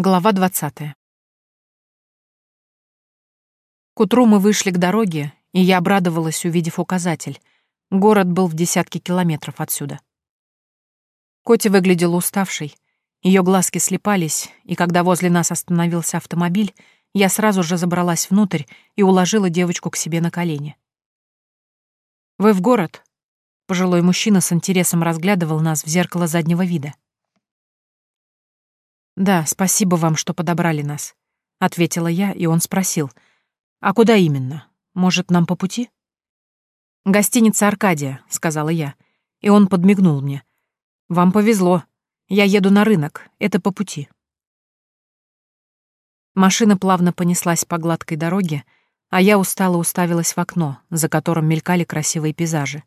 Глава 20. К утру мы вышли к дороге, и я обрадовалась, увидев указатель. Город был в десятке километров отсюда. Котя выглядела уставшей. Ее глазки слепались, и когда возле нас остановился автомобиль, я сразу же забралась внутрь и уложила девочку к себе на колени. «Вы в город?» Пожилой мужчина с интересом разглядывал нас в зеркало заднего вида. «Да, спасибо вам, что подобрали нас», — ответила я, и он спросил. «А куда именно? Может, нам по пути?» «Гостиница «Аркадия», — сказала я, и он подмигнул мне. «Вам повезло. Я еду на рынок, это по пути». Машина плавно понеслась по гладкой дороге, а я устало уставилась в окно, за которым мелькали красивые пейзажи.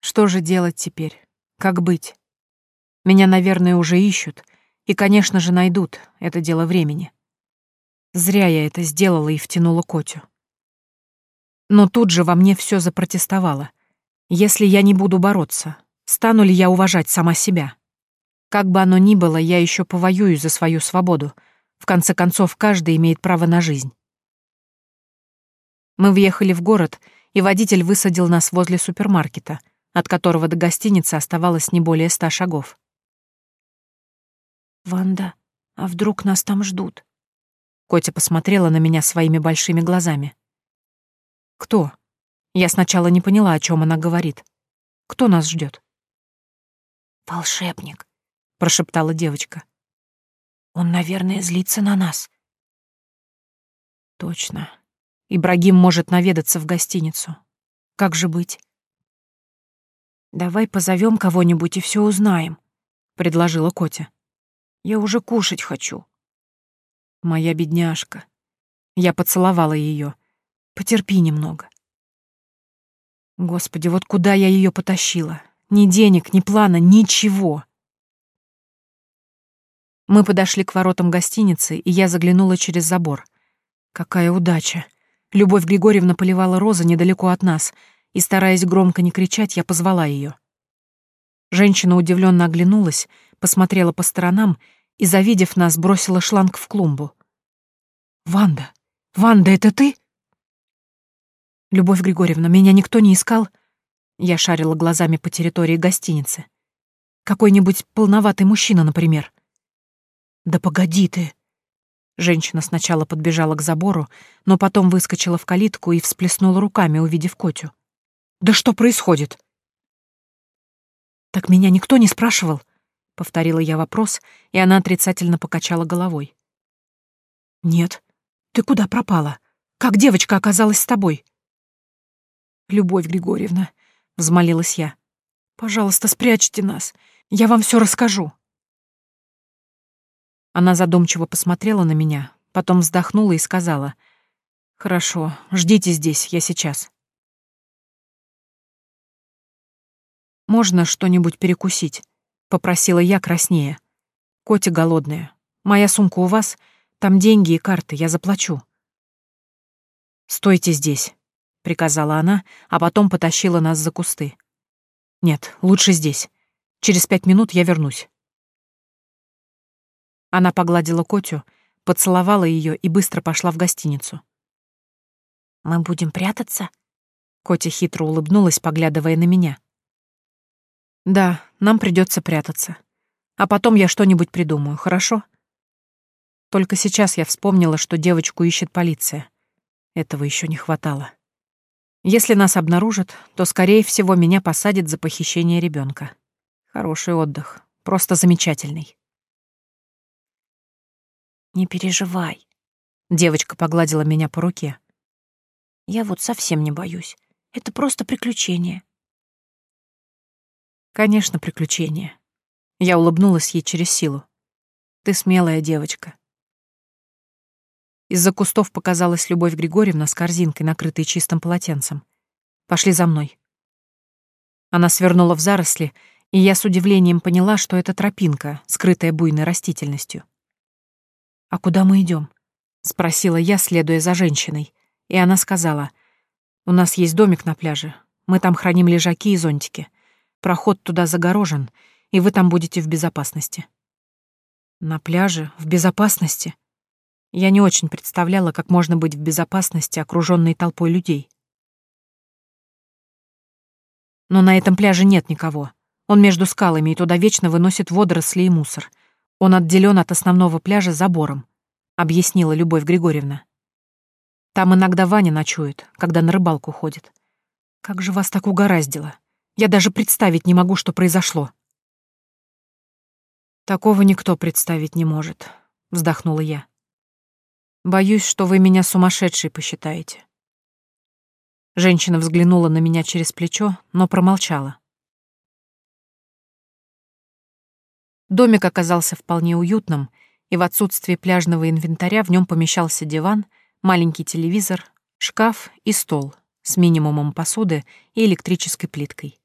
Что же делать теперь? Как быть? Меня, наверное, уже ищут, и, конечно же, найдут, это дело времени. Зря я это сделала и втянула Котю. Но тут же во мне все запротестовало. Если я не буду бороться, стану ли я уважать сама себя? Как бы оно ни было, я еще повоюю за свою свободу. В конце концов, каждый имеет право на жизнь. Мы въехали в город, и водитель высадил нас возле супермаркета, от которого до гостиницы оставалось не более ста шагов. «Ванда, а вдруг нас там ждут?» Котя посмотрела на меня своими большими глазами. «Кто?» Я сначала не поняла, о чем она говорит. «Кто нас ждет? «Волшебник», — прошептала девочка. «Он, наверное, злится на нас». «Точно. Ибрагим может наведаться в гостиницу. Как же быть?» «Давай позовем кого-нибудь и все узнаем», — предложила Котя. Я уже кушать хочу. Моя бедняжка. Я поцеловала ее. Потерпи немного. Господи, вот куда я ее потащила? Ни денег, ни плана, ничего. Мы подошли к воротам гостиницы, и я заглянула через забор. Какая удача. Любовь Григорьевна поливала розы недалеко от нас, и, стараясь громко не кричать, я позвала ее. Женщина удивленно оглянулась, посмотрела по сторонам и, завидев нас, бросила шланг в клумбу. «Ванда! Ванда, это ты?» «Любовь Григорьевна, меня никто не искал?» Я шарила глазами по территории гостиницы. «Какой-нибудь полноватый мужчина, например». «Да погоди ты!» Женщина сначала подбежала к забору, но потом выскочила в калитку и всплеснула руками, увидев Котю. «Да что происходит?» «Так меня никто не спрашивал?» — повторила я вопрос, и она отрицательно покачала головой. «Нет. Ты куда пропала? Как девочка оказалась с тобой?» «Любовь Григорьевна», — взмолилась я, — «пожалуйста, спрячьте нас. Я вам все расскажу». Она задумчиво посмотрела на меня, потом вздохнула и сказала, «Хорошо, ждите здесь, я сейчас». «Можно что-нибудь перекусить?» Попросила я краснее. Котя голодная. Моя сумка у вас? Там деньги и карты, я заплачу. «Стойте здесь», — приказала она, а потом потащила нас за кусты. «Нет, лучше здесь. Через пять минут я вернусь». Она погладила Котю, поцеловала ее и быстро пошла в гостиницу. «Мы будем прятаться?» Котя хитро улыбнулась, поглядывая на меня. Да, нам придется прятаться. А потом я что-нибудь придумаю, хорошо? Только сейчас я вспомнила, что девочку ищет полиция. Этого еще не хватало. Если нас обнаружат, то, скорее всего, меня посадят за похищение ребенка. Хороший отдых. Просто замечательный. «Не переживай», — девочка погладила меня по руке. «Я вот совсем не боюсь. Это просто приключение. Конечно, приключение. Я улыбнулась ей через силу. Ты смелая девочка. Из-за кустов показалась Любовь Григорьевна с корзинкой, накрытой чистым полотенцем. Пошли за мной. Она свернула в заросли, и я с удивлением поняла, что это тропинка, скрытая буйной растительностью. «А куда мы идем? спросила я, следуя за женщиной, и она сказала, «У нас есть домик на пляже. Мы там храним лежаки и зонтики. Проход туда загорожен, и вы там будете в безопасности. На пляже, в безопасности. Я не очень представляла, как можно быть в безопасности, окружённой толпой людей. Но на этом пляже нет никого. Он между скалами, и туда вечно выносит водоросли и мусор. Он отделён от основного пляжа забором, объяснила Любовь Григорьевна. Там иногда Ваня ночует, когда на рыбалку ходит. Как же вас так угораздило? Я даже представить не могу, что произошло. «Такого никто представить не может», — вздохнула я. «Боюсь, что вы меня сумасшедшей посчитаете». Женщина взглянула на меня через плечо, но промолчала. Домик оказался вполне уютным, и в отсутствие пляжного инвентаря в нем помещался диван, маленький телевизор, шкаф и стол с минимумом посуды и электрической плиткой.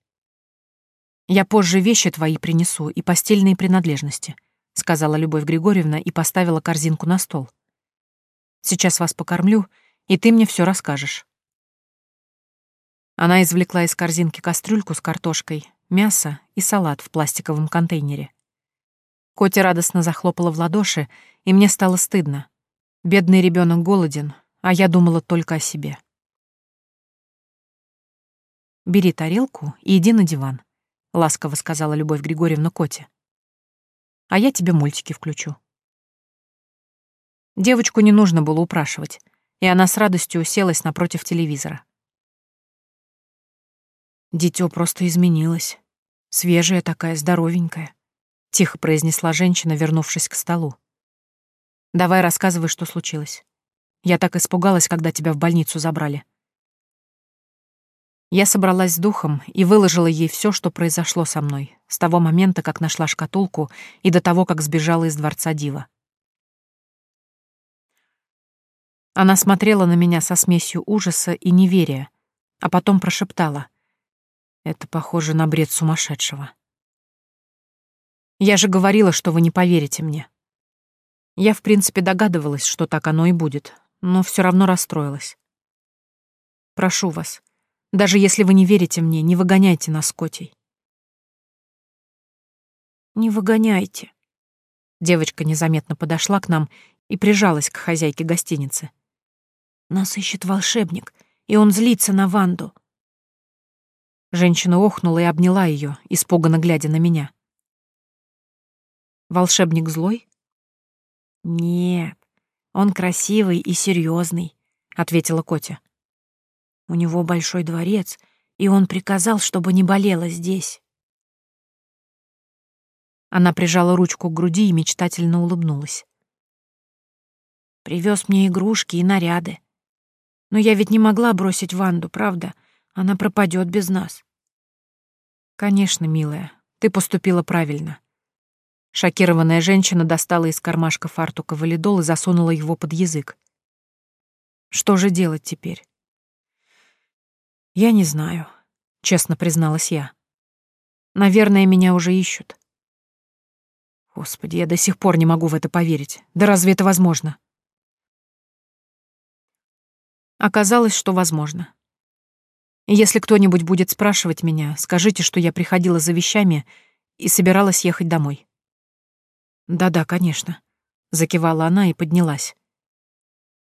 «Я позже вещи твои принесу и постельные принадлежности», — сказала Любовь Григорьевна и поставила корзинку на стол. «Сейчас вас покормлю, и ты мне все расскажешь». Она извлекла из корзинки кастрюльку с картошкой, мясо и салат в пластиковом контейнере. Котя радостно захлопала в ладоши, и мне стало стыдно. Бедный ребенок голоден, а я думала только о себе. «Бери тарелку и иди на диван», — ласково сказала Любовь Григорьевна Коте. «А я тебе мультики включу». Девочку не нужно было упрашивать, и она с радостью уселась напротив телевизора. Дитё просто изменилось. Свежая такая, здоровенькая, — тихо произнесла женщина, вернувшись к столу. «Давай рассказывай, что случилось. Я так испугалась, когда тебя в больницу забрали». Я собралась с духом и выложила ей все, что произошло со мной, с того момента, как нашла шкатулку и до того, как сбежала из дворца Дива. Она смотрела на меня со смесью ужаса и неверия, а потом прошептала. «Это похоже на бред сумасшедшего». «Я же говорила, что вы не поверите мне». Я, в принципе, догадывалась, что так оно и будет, но все равно расстроилась. «Прошу вас, даже если вы не верите мне, не выгоняйте нас Котей. Не выгоняйте. Девочка незаметно подошла к нам и прижалась к хозяйке гостиницы. Нас ищет волшебник, и он злится на Ванду. Женщина охнула и обняла ее, испуганно глядя на меня. Волшебник злой? Нет, он красивый и серьезный, ответила Котя. У него большой дворец, и он приказал, чтобы не болела здесь. Она прижала ручку к груди и мечтательно улыбнулась. Привез мне игрушки и наряды. Но я ведь не могла бросить Ванду, правда? Она пропадет без нас. Конечно, милая, ты поступила правильно. Шокированная женщина достала из кармашка фартука валидол и засунула его под язык. Что же делать теперь? «Я не знаю», — честно призналась я. «Наверное, меня уже ищут». Господи, я до сих пор не могу в это поверить. Да разве это возможно? Оказалось, что возможно. Если кто-нибудь будет спрашивать меня, скажите, что я приходила за вещами и собиралась ехать домой. «Да-да, конечно», — закивала она и поднялась.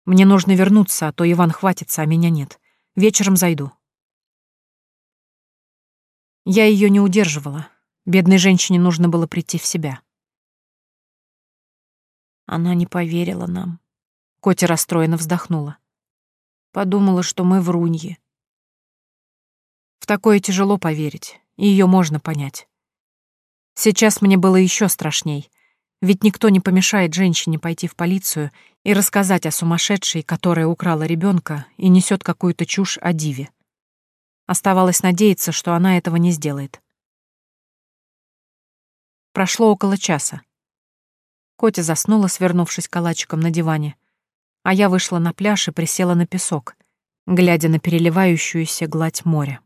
«Мне нужно вернуться, а то Иван хватится, а меня нет. Вечером зайду». Я ее не удерживала. Бедной женщине нужно было прийти в себя. Она не поверила нам. Котя расстроенно вздохнула. Подумала, что мы вруньи. В такое тяжело поверить, и ее можно понять. Сейчас мне было еще страшней, ведь никто не помешает женщине пойти в полицию и рассказать о сумасшедшей, которая украла ребенка и несет какую-то чушь о Диве. Оставалось надеяться, что она этого не сделает. Прошло около часа. Котя заснула, свернувшись калачиком на диване, а я вышла на пляж и присела на песок, глядя на переливающуюся гладь моря.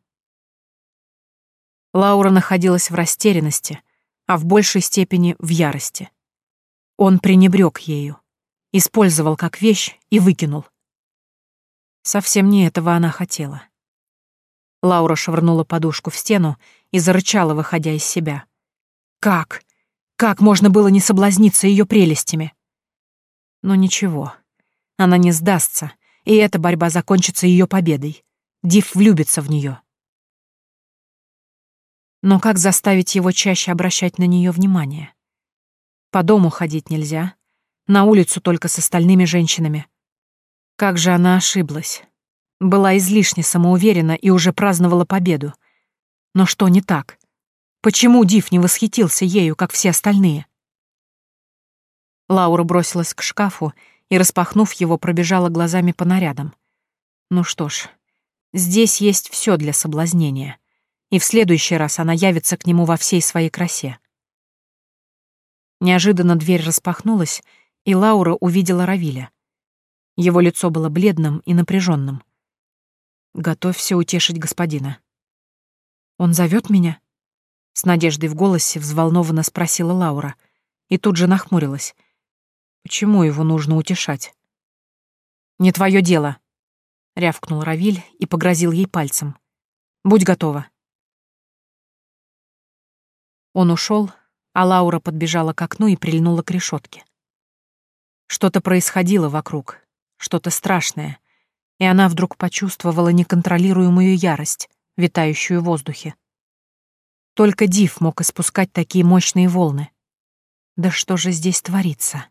Лаура находилась в растерянности, а в большей степени в ярости. Он пренебрег ею, использовал как вещь и выкинул. Совсем не этого она хотела. Лаура швырнула подушку в стену и зарычала, выходя из себя. «Как? Как можно было не соблазниться ее прелестями? Но ничего, она не сдастся, и эта борьба закончится ее победой. Див влюбится в нее. Но как заставить его чаще обращать на нее внимание? По дому ходить нельзя, на улицу только с остальными женщинами. Как же она ошиблась. Была излишне самоуверена и уже праздновала победу. Но что не так? Почему Див не восхитился ею, как все остальные? Лаура бросилась к шкафу и, распахнув его, пробежала глазами по нарядам. Ну что ж, здесь есть все для соблазнения, и в следующий раз она явится к нему во всей своей красе. Неожиданно дверь распахнулась, и Лаура увидела Равиля. Его лицо было бледным и напряженным. «Готовься утешить господина». «Он зовет меня?» С надеждой в голосе взволнованно спросила Лаура и тут же нахмурилась. Почему его нужно утешать? «Не твое дело», — рявкнул Равиль и погрозил ей пальцем. «Будь готова». Он ушел, а Лаура подбежала к окну и прильнула к решетке. Что-то происходило вокруг, что-то страшное, и она вдруг почувствовала неконтролируемую ярость, витающую в воздухе. Только Див мог испускать такие мощные волны. Да что же здесь творится?